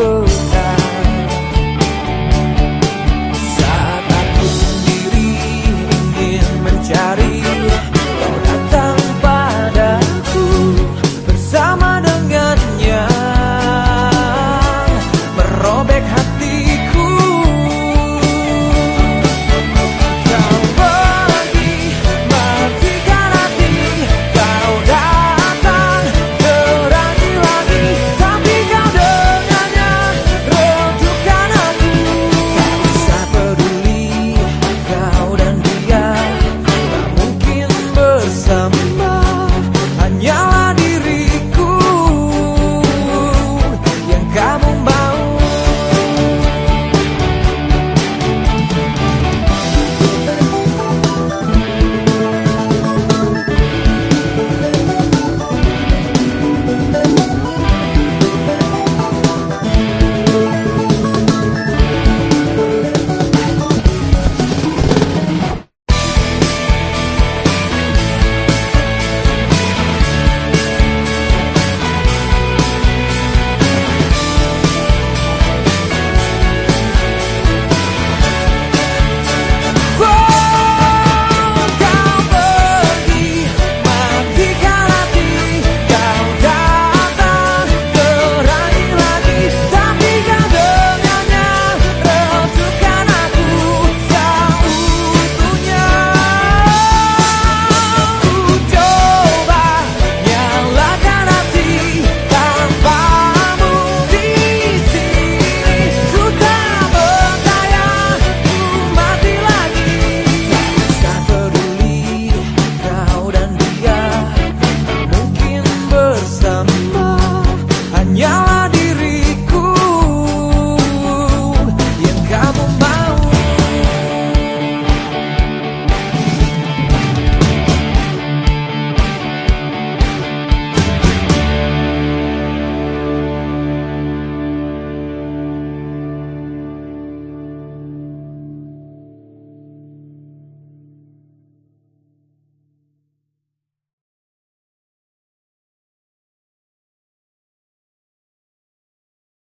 remember